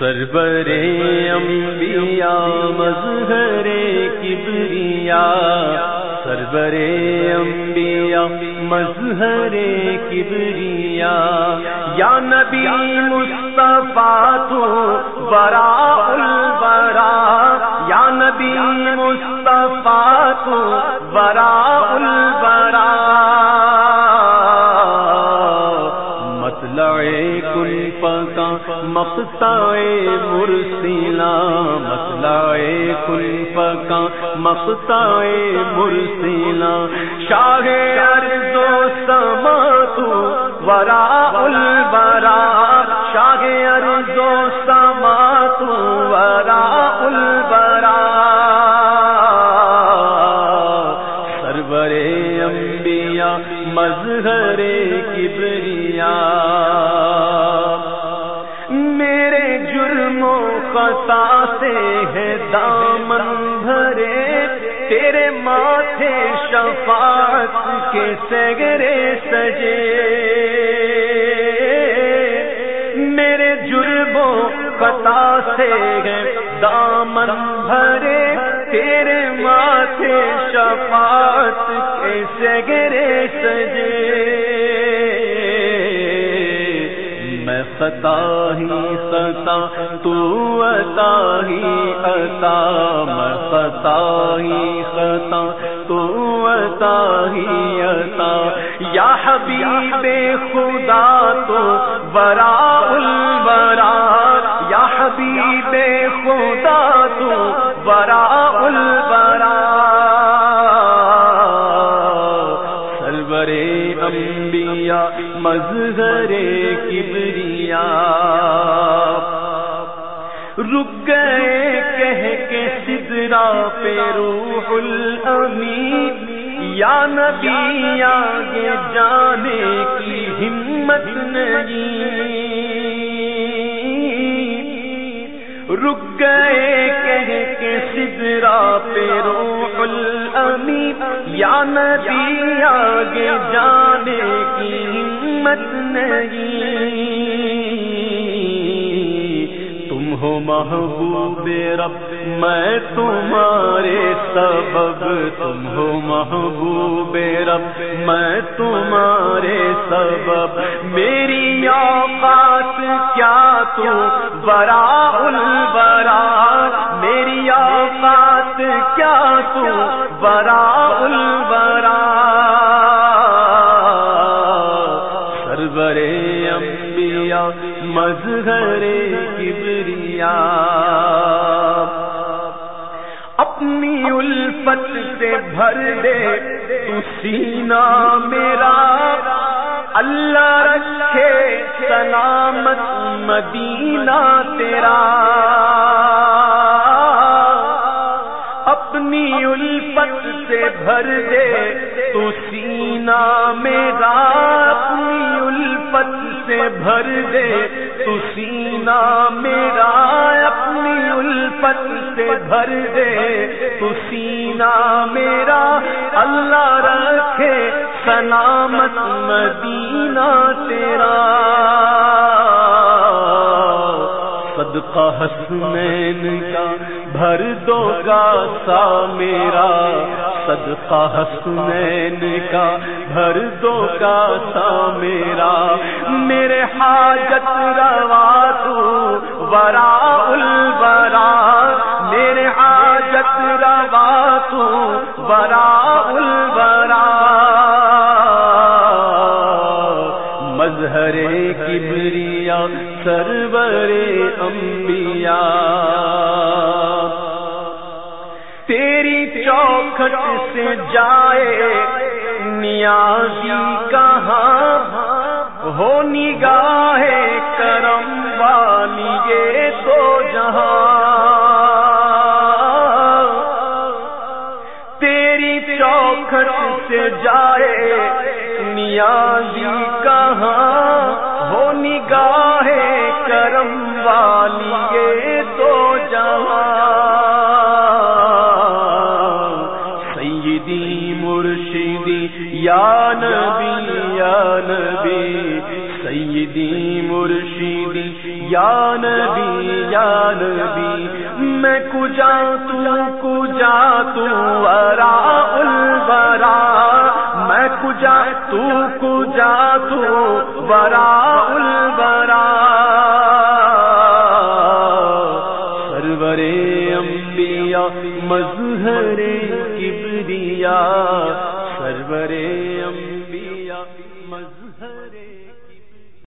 سربر انبیاء، مظہر کبریا۔ سربر انبیاء، مظہر کبریا۔ یا نبی مصطفیٰ تو برا البرا یا نبی مصطفیٰ تو برا البرا مقتا مرسیلا مسئلہ کل پکا مقتا مرسیلا شاہ ارض و سما تو ورا البرا شاہ ارض و سما تو ورا البرا سرور انبیاء، مظہر کبریا خطا سے ہے دامن بھرے، تیرے ماتھے شفاعت کے سگرے سجے۔ میرے جرموں خطا سے ہے دامن بھرے، تیرے ماتھے شفاعت کے سگرے سجے۔ ستا ہی ستا عطا ہی، عطا میں ستا ہی ستا تو عطا ہی، عطا۔ یا حبیب خدا تو برا البرا یا حبیب خدا تو برا البرا سرورے انبیاء، مظہر کبریا رک گئے کہہ کے سدرا پہ روح الامین۔ یا نبی، آگے جانے کی ہمت نہیں۔ رک گئے کہہ کے سدرا پہ روح الامین۔ یا نبی، آگے جانے کی ہمت نہیں۔ محبوب رب، میں تمہارے سبب، تم ہو محبوب رب، میں تمہارے سبب۔ میری اوقات کیا تو؟ برا البرا میری اوقات کیا تو؟ برا البرا سربرے انبیاء مظہر کبریا۔ اپنی الفت سے بھر دے تو سینہ میرا۔ اللہ رکھے سلامت مدینہ تیرا۔ اپنی الفت سے بھر دے تو سینہ میرا۔ سے بھر دے۔ تو سینہ میرا اپنی الفت سے بھر دے۔ تو سینہ میرا اللہ رکھے۔ سلامت مدینہ تیرا۔ صدقہ حسنین کا بھر دو گا سا میرا۔ صدقہ حسنین کا بھر دو گا سا میرا، میرے حاجت روا تو ورا البرا میرے حاجت روا تو ورا البرا مظہر کبریا، سرور انبیاء۔ تیری چوکھٹ سے جائے نیازی کہاں ہو نگاہ کرم والی یہ تو جہاں تیری چوکھٹ سے جائے نیازی کہاں ہو نگاہ سیدی مرشدی یا نبی یا نبی، میں کجا تو کجا تو، ورا البرا میں کجا تو کجا تو، ورا البرا سرور انبیاء، مظہر کبریا سرور